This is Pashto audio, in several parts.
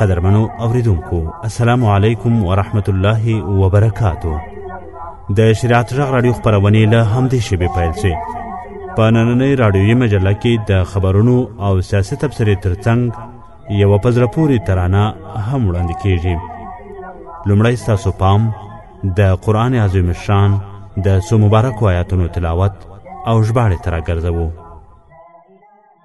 قدرمنو اوریدونکو السلام علیکم ورحمت الله وبرکاتو د شریعت غږ رادیو خبرونه له همدې شیبې پیل شي په نننۍ رادیوي مجله کې د خبرونو او سیاسي تبصرې ترڅنګ یوه په زړه پورې ترانه هم وړاندې کیږي لومړی ستاسو پام د قرآن عظیم شان د څو مبارکو آیاتونو تلاوت او ژباړې ته راګرځوو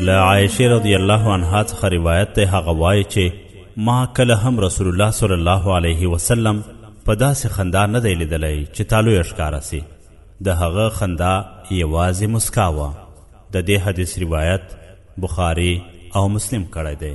له عائشه رضی الله عنها څخه روایت دی هغه وایي چې ما کله هم رسول الله صلی الله علیه وسلم په داسې خندا نه دی لیدلی چې تالویه ښکاره سي د هغه خندا یوازې مسکا وه د دې حدیث روایت بخاري او مسلم کړی دی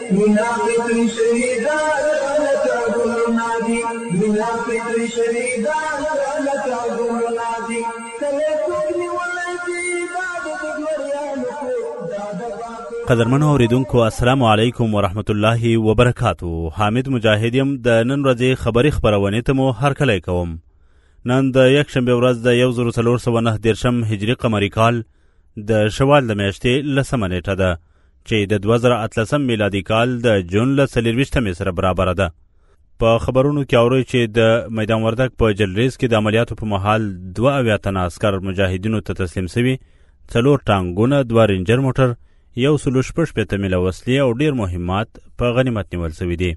مينا فطري شهيدان لکه ګلونه دي مينا فطري شهيدان لکه ګلونه دي کله څوک نيولی دي دا د دګمريانو کور دا د باقي قدرمنو اوریدونکو السلام علیکم ورحمت الله وبرکاتو حامد مجاهد يم د نن ورځې خبری خبرونه ته مو هرکلی کوم نن د یک شنبه ورځ د 1409 هجری قمری کال د شوال د میاشتې لسمه نیټه ده چې د 2013 میلادي کال د جون له څلېرویشتمې سره برابره ده په خبرونو کې اوري چې د میدان وردک په جلریز کې د عملیاتو په مهال دوه اویا تنه عسکر مجاهدینو ته تسلیم سوي څلور ټانګونه دوه رینجر موټر یو سلو شپږ پېته میله وسلې او ډیر مهمات په غنیمت نیول سوي دي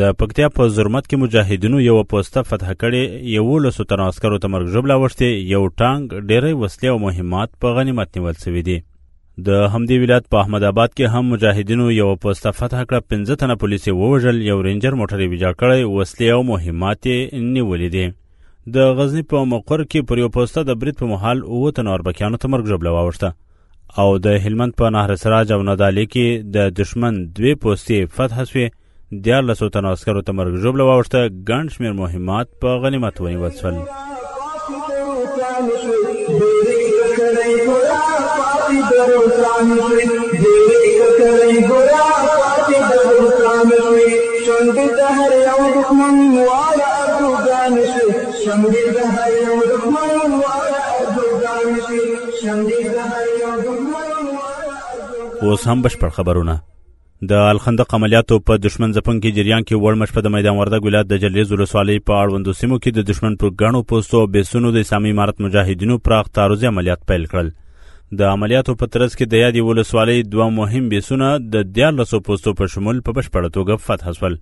د پکتیا په زرمت کې مجاهدینو یو پوسته فتح کړې یولسو تنو عسکرو ته مرګ ژوبله اوښتې یو ټانګ ډیری وسلې او مهمات په غنیمت نیول سوي دي د همدې ولایت په احمد آباد کې هم مجاهدینو یو پوسته فتح کړه پنځه تنه پولیس یې ووژل یو رینجر موټر یې ویجاړ کړی وسلې او مهمات یې نیولي دي د غزني په مقر کې پر یو پوسته د برید په مهال اووه تنو اربکیانو ته مرګ ژوبله واوښته او د هلمند په نهر سراج او ندالې کې د دښمن دوې پوستې فتح سوې دیارلسو تنو عسکرو ته مرګ ژوبله واوښته ګڼ شمېر مهمات په غنیمت ونیول شول شونډې د هر یو دښمن واړه اردوګان شي شونډې د هر یو دښمن واړه اردوګان شي شونډې د هر یو دښمن اوس هم بشپړ خبرونه د الخندق عملیاتو په دشمن ځپونکي جریان کې وړمه شپه د میدان وردګ ولایت د جلریز ولسوالۍ په اړوندو سیمو کې د دشمن پر ګڼو پوستو او بیسونو د اسلامي امارت مجاهدینو پراخ تعرضي عملیات پیل کړل د عملیاتو په ترڅ کې د یادې ولسوالۍ دوه مهم بیسونه د دیارلسو پوستو په شمول په بشپړه توګه فتح شول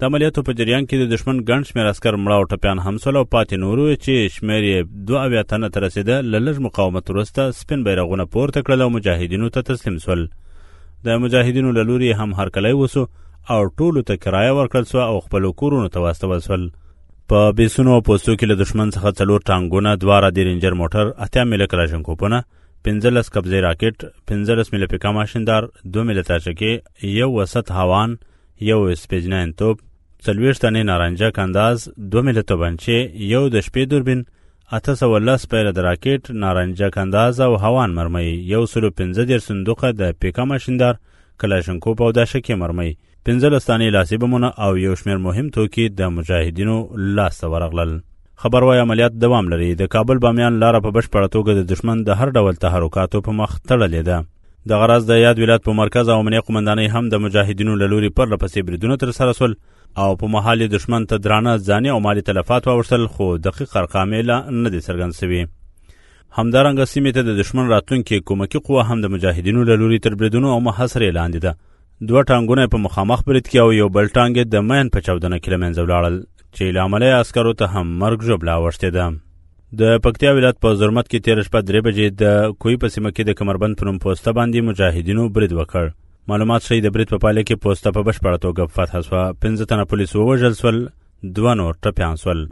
د عملیاتو په جریان کې د دښمن ګڼ شمېر عسکر مړه او ټپیان هم سول او پاتې نورو چې شمېر یې دوه اویا تنه ته رسېده له لږ مقاومت وروسته سپین بیرغونه پورته کړل او مجاهدینو ته تسلیم سول د مجاهدینو له لوري هم هرکلی وسو او ټولو ته کرایه ورکړل سوه او خپلو کورونو ته واستول سول په بیسونو او پوستو کې له دښمن څخه څلور ټانګونه دوه رادي رینجر موټر اتیا میله کلاشنکوپونه پنځلس قبضې راکټ پنځلس میله پیکا ماشیندار دوه میله تاچکې یو وسط هوان یو اسپیج ناین توپ څلوېښت دانې نارنجک انداز دوه میله توبنچې یو د شپې دوربین اته سوه لس پیله د راکټ نارنجک انداز او هوان مرمۍ یو سلو پنځه دېرش صندوقه د پیکا ماشیندار کلاشنکوپ او داشکې مرمۍ پنځلس دانې لاسي بمونه او یو شمېر مهم توکي د مجاهدینو لاسته ورغلل خبر وايي عملیات دوام لري د کابل بامیان لاره په بشپړه توګه د دښمن د هر ډول تحرکاتو په مخ تړلې ده دغه راز د یاد ولایت په مرکز او امنیه قومندانۍ هم د مجاهدینو له لوري پرله پسې بریدونه ترسره سول او په مهال یې دښمن ته درانه ځاني او مالي تلفات واوښتل خو دقیق ارقام یې لا نه دي څرګند سوي همدارنګه سیمې ته د دښمن راتلونکې کومکي قوه هم د مجاهدینو له لوري تر بریدونو او محاصرې لاندې ده دوه ټانګونه په مخامخ برید کې او یو بل ټانګ د مین په چاودنه کې له منځه ولاړل چې له امله عسکرو ته هم مرګ ژوبله اوښتې ده د پکتیا ولایت په زرمت کې تیر شپه درې بجې د کوی په سیمه کې د کمربند په نوم پوسته باندې مجاهدینو برید وکړ معلومات ښیي د برید په پایله کې پوسته په بشپړه توګه فتح شوه پنځه تنه پولیس ووژل سول دوه نور ټپیان سول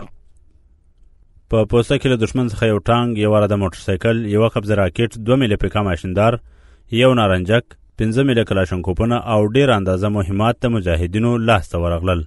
په پوسته کې له دښمن څخه یو ټانګ یو عراده موټرسایکل یوه قبضه راکټ دوه میله پیکا ماشیندار یو نارنجک پنځه میله کلاشنکوپونه او ډېر اندازه مهمات د مجاهدینو لاسته ورغلل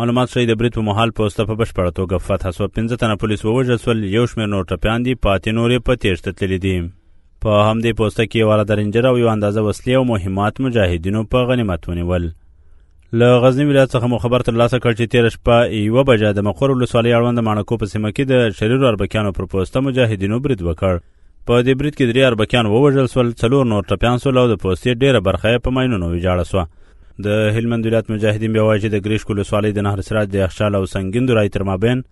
معلومات ښیي د برید په مهال پوسته په بشپړه توګه فتح شوه پنځه تنه پولیس ووژل شول یو شمېر نور ټپیان دي پاتې نور یې په تېښته تللي دي په همدې پوسته کې یو اله د رینجر او یو اندازه وسلې او مهمات مجاهدینو په غنیمت ونیول له غزنی ولایت څخه مو خبر ترلاسه کړ چې تېره شپه یوه بجه د مقر ولسوالۍ اړوند ماڼکو په سیمه کې د شریرو اربکیانو پر پوسته مجاهدینو برید وکړ په دې برید کې درې اربکیان ووژل سول څلور نور ټپیان سول او د پوستې ډیره برخه یې په ماینونو ویجاړه سوه د هلمند ولایت مجاهدین بیا وایي چې د ګریشک ولسوالۍ د نهر سراج د یخچال او سنګین درای تر مابین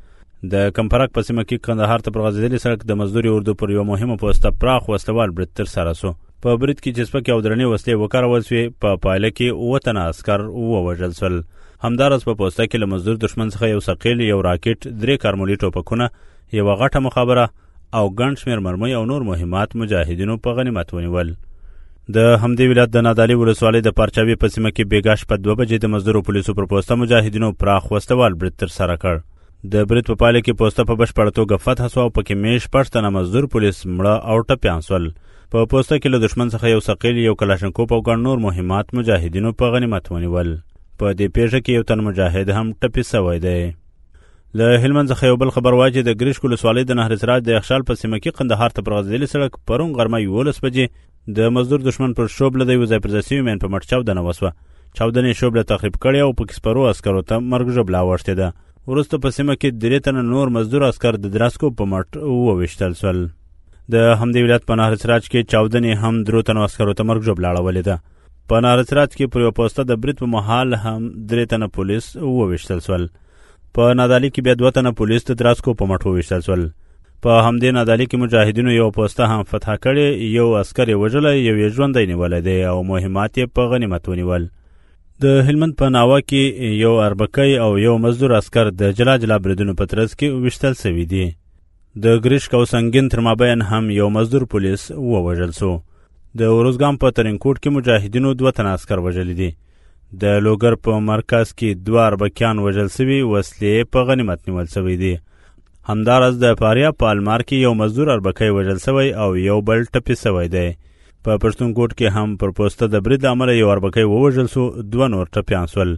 د کمپرک په سیمه کې کندهار ته پر غځېدلي سړک د مزدوري اردو پر یوه مهمه پوسته پراخ وسلوال برید ترسره سو په برید کې چې سپکې او درنې وسلې وکارول سوې په پایله کې اووه تنه عسکر ووژل سول همداراز په پوسته کې له مزدور دښمن څخه یو ثقیل یو راکټ درې کارمولي ټوپکونه یوه غټه مخابره او ګڼ شمېر مرمۍ او نور مهمات مجاهدینو په غنیمت ونیول د همدې ولایت د نادالي ولسوالۍ د پارچاوي په سیمه کې بېګا شپه دوه بجې د مزدورو پولیسو پر پوسته مجاهدینو پراخ وسلوال برید ترسره کړ د برید په پایله کې پوسته په بشپړه توګه فتح سوه او پکې مې شپږ تنه مزدور پولیس مړه او ټپیان سول په پوسته کې له دښمن څخه یو ثقیل یو کلاشنکوپ او ګڼ نور مهمات مجاهدینو په غنیمت ونیول په دې پیښه کې یو تن مجاهد هم ټپي سوی دی له هلمند څخه یو بل خبر وايي چې د ګریشک ولسوالۍ د نهر سراج د یخشال په سیمه کې قندهار ته پر غځېدلي سړک پرون غرمه یولس بجې د مزدور دښمن پر شوبله د یو ځای پر ځای سوي مین په مټ چاودنه وسوه چاودنې شوبله تخریب کړې او پکې سپرو عسکرو ته مرګ ژوبله اوښتې ده وروسته په سیمه کې درې تنه نور مزدور عسکر د درسکو په مټ وویشتل سول د همدې ولایت په نهر سراج کې چاودنې هم درو تنو عسکرو ته مرګ ژوبله اړولې ده په نارسرات کې پر یو پوسته د برید په مهال هم درې تنه پولیس وویشتل سول په نادالي کې بیا دوه تنه پولیس د دراسکو په مټ وویشتل سول په همدې نادالي کې مجاهدینو یو پوسته هم فتح کړې یو عسکر یې وژلی یو یې ژوندی نیولی دی او مهمات یې په غنیمت ونیول د هلمند په ناوه کې یو اربکی او یو مزدور عسکر د جلا جلا بریدونو په ترڅ کې ویشتل سوي دي د ګریشک او سنګین تر مابین هم یو مزدور پولیس ووژل سو د اروزګان په ترینکوټ کې مجاهدینو دوه تنه عسکر وژلي دي د لوګر په مرکز کې دوه اربکیان وژل سوي وسلې په غنیمت نیول سوی دي همداراز د فاریا په المار کې یو مزدور اربکی وژل سوی او یو بل ټپي سوی دی په پښتونکوټ کې هم پر پوسته د برید امله یو اربکی ووژل سو دوه نور ټپیان سول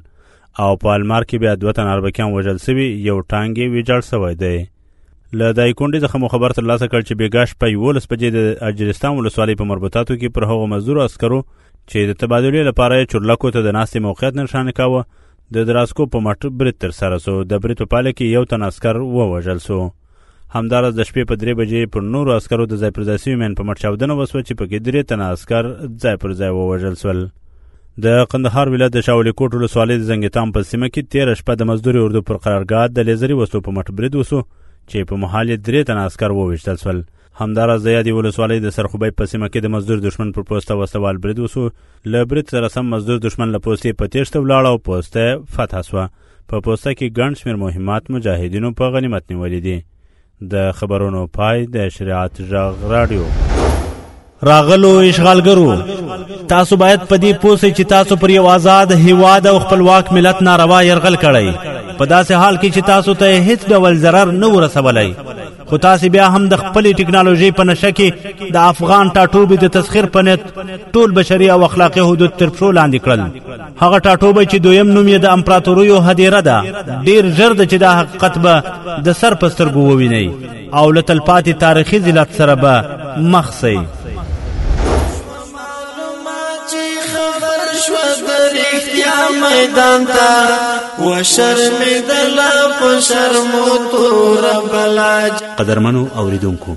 او په المار کې بیا دوه تن اربکیان وژل سوي یو ټانګ یې ویجاړ سوی دی له دای کونډې څخه مو خبر ترلاسه کړ چې بېګا شپه یولس بجې د اجرستان ولسوالۍ په مربوطاتو کې پر هغو مزدورو عسکرو چې د تبادلې لپاره یې چورلکو ته د ناستې موقعیت نشان کاوه د دراسکو په مټ برید ترسره سو د برید په پایله کې یو تن عسکر ووژل سو همداراز د شپې په درې بجې پر نورو عسکرو د ځای پر ځای سوي مین په مټ چاودنه وسوه چې پکې درې تنه عسکر ځای پر ځای ووژل سول د قندهار ولایت د شاولي کوټ ولسوالۍ د زنګیتام په سیمه کې تیره شپه د مزدوري اردو پر قرارګاه د لیزري وسلو په مټ برید وسو چې په محل یې درې تنه عسکر وویشتل سول همداراز د یادې ولسوالۍ د سرخوبۍ په سیمه کې د مزدور دښمن پر پوسته وسلوال برید وسو له برید سره سم مزدور دښمن له پوستې په تېښته ولاړ او پوسته فتح سوه په پوسته کې ګڼ شمېر مهمات مجاهدینو په غنیمت نیولي دي د خبرونو پای د شریعت ژغ راډیو راغلو اشغالګرو تاسو باید په دې پوه چې تاسو پر یو آزاد هیواد او خپلواک ملت ناروا یرغل کړی په داسې حال کې چې تاسو ته هیڅ ډول ضرر نه ورسولی خو تاسو بیا هم د خپلې ټکنالوژي په نشه کې د افغان ټاټوبي د تسخير په نیت ټول بشري او اخلاقي حدود تر پښو لاندې کړل هغه ټاټوبی چې دویم نوم یې د امپراتوریو هدیره ده ډیر ژر د چې دا حقیقت به د سر په سترګو ووینئ او له تلپاتې تاریخي ذلت سره به مخ سئ میدان تا و شرمېدله په شرمو تور بلا قدرمنو اوریدونکو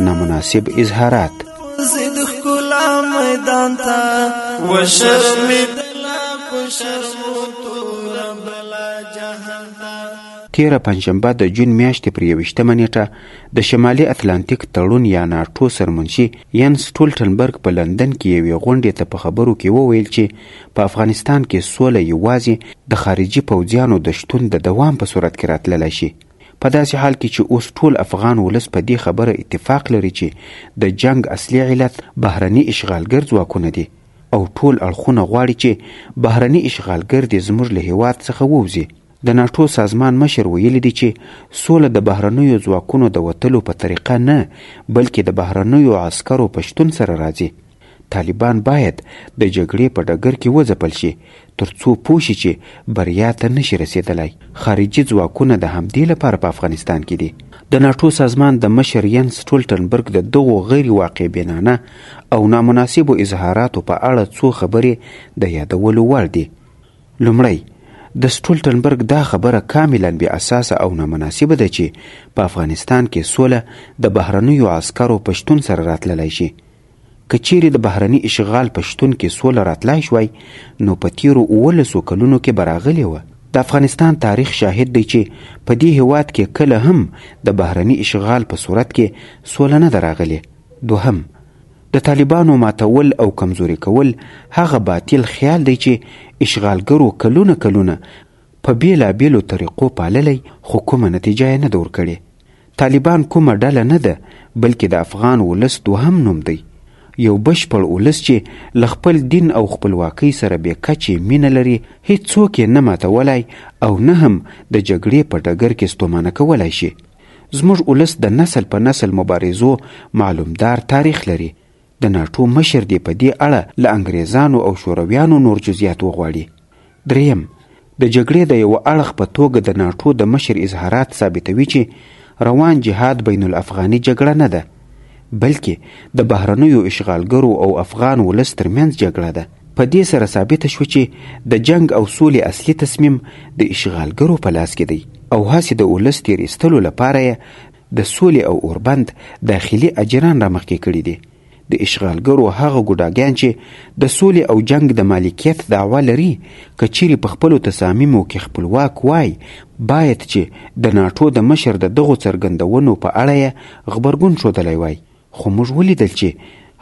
نامناسب اظهارات زید خلا میدان تا و شرم دلا په شرم تور بلا جهان تا تیره پنځشنبه د جون میاشتې پر یوویشتمه نیټه د شمالي اتلانتیک تړون یا ناټو سرمنشي ینس سټولټنبرګ په لندن کې یوې غونډې ته په خبرو کې وویل چې په افغانستان کې سوله یوازې د خارجي پوځیانو د شتون د دوام په صورت کې راتللی شي په داسې حال کې چې اوس ټول افغان ولس په دې خبره اتفاق لري چې د جنګ اصلي علت بهرني اشغالګر ځواکونه دي او ټول اړخونه غواړي چې بهرني اشغالګر دې زموږ له هېواد څخه ووځي د ناټو سازمان مشر ویلي دي چې سوله د بهرنیو ځواکونو د وتلو په طریقه نه بلکې د بهرنیو عسکرو په شتون سره راځي طالبان باید د جګړې په ډګر کې وځپل شي ترڅو پوه شي چې بریا ته نشي رسیدلای خارجي ځواکونه د همدې لپاره په افغانستان کې دي د ناټو سازمان د مشر ین سټولټنبرګ د دغو غیر واقع بینانه او نامناسبو اظهاراتو په اړه څو خبرې د یادولو وړ دي لومړی د سټولټنبرګ دا خبره کاملا بې اساسه او نامناسبه ده چې په افغانستان کې سوله د بهرنیو عسکرو په شتون سره راتللی شي که چیرې د بهرني اشغال په شتون کې سوله راتلای شوای نو په تیرو اوولسو کلونو کې به راغلې وه د افغانستان تاریخ شاهد دی چې په دې هیواد کې کله هم د بهرني اشغال په صورت کې سوله نه ده راغلې دوهم د طالبانو ماتول او کمزوري کول هغه باطل خیال دی چې اشغالګرو کلونه کلونه په بیلا بیلو طریقو پاللی خو کومه نتیجه یې نه ده ورکړې. طالبان کومه ډله نه ده بلکې د افغان ولس دوهم نوم دی. یو بشپړ ولس چې له خپل دین او خپلواکۍ سره بې کچې مینه لري هیڅوک یې نه ماتولای او نه هم د جګړې په ډګر کې ستومانه کولای شي. زموږ ولس د نسل په نسل مبارزو معلومدار تاریخ لري. د ناټو مشر دې په دې اړه له انګریزانو او شورویانو نور جزئیات وغواړي دریم د جګړې د یوه اړخ په توګه د ناټو د مشر اظهارات ثابتوي چې روان جهاد بین الافغاني جګړه نه ده بلکې د بهرنیو اشغالګرو او افغان ولس ترمنځ جګړه ده په دې سره ثابته شوه چې د جنګ او سولې اصلي تصمیم د اشغالګرو په لاس کې دی او هسې د ولس تیر ایستلو لپاره یې د سولې او اوربند داخلي اجیران رامخکې کړي دي. د اشغالګرو هغه ګوډاګیان چې د سولې او جنګ د مالکیت دعوه لري که چیرې په خپلو تصامیمو کې خپلواک وای باید چې د ناټو د مشر د دغو څرګندونو په اړه یې غبرګون ښودلی وای. خو موږ ولیدل چې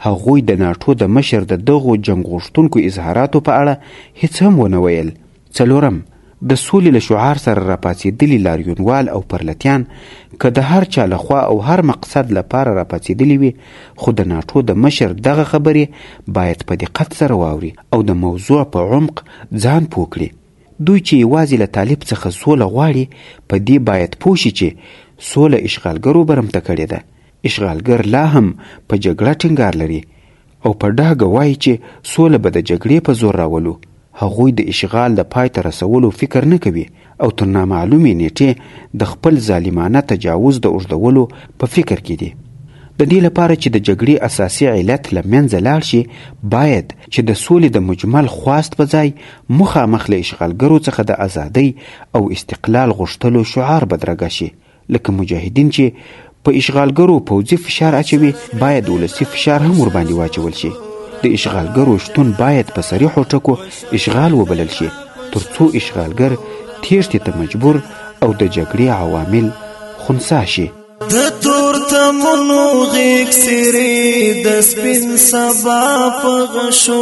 هغوی د ناټو د مشر د دغو جنګ غوښتونکو اظهاراتو په اړه هیڅ هم ونه ویل. څلورم، د سولې له شعار سره راپاڅېدلي لاریونوال او پرلتیان که د هر چا له خوا او هر مقصد له پاره راپاڅېدلي وي، خو د ناټو د مشر دغه خبرې باید په دقت سره واوري او د موضوع په عمق ځان پوه کړي. دوی چې یوازې له طالب څخه سوله غواړي، په دې باید پوه شي چې سوله اشغالګرو برمته کړې ده، اشغالګر لا هم په جګړه ټینګار لري او په ډاګه وایي چې سوله به د جګړې په زور راولو هغوی د اشغال د پای ته رسولو فکر نه کوي او تر نامعلومې نیټې د خپل ظالمانه تجاوز د اوږدولو په فکر کې دي د دې لپاره چې د جګړې اساسي علت له منځه لاړ شي باید چې د سولې د مجمل خواست په ځای مخامخ له اشغالګرو څخه د ازادۍ او استقلال غوښتلو شعار بدرګه شي لکه مجاهدین چې په اشغالګرو پوځي فشار اچوي باید ولسي فشار هم ورباندې واچول شي د اشغالګرو شتون باید په صریحو ټکو اشغال وبلل شي ترڅو اشغالګر تیښتې ته مجبور او د جګړې عوامل خنثا شي د تور تمونو غیږ سری د سپین سبا په غشو